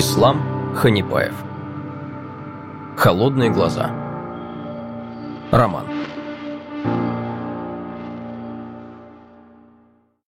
Ислам Ханипаев. Холодные глаза Роман.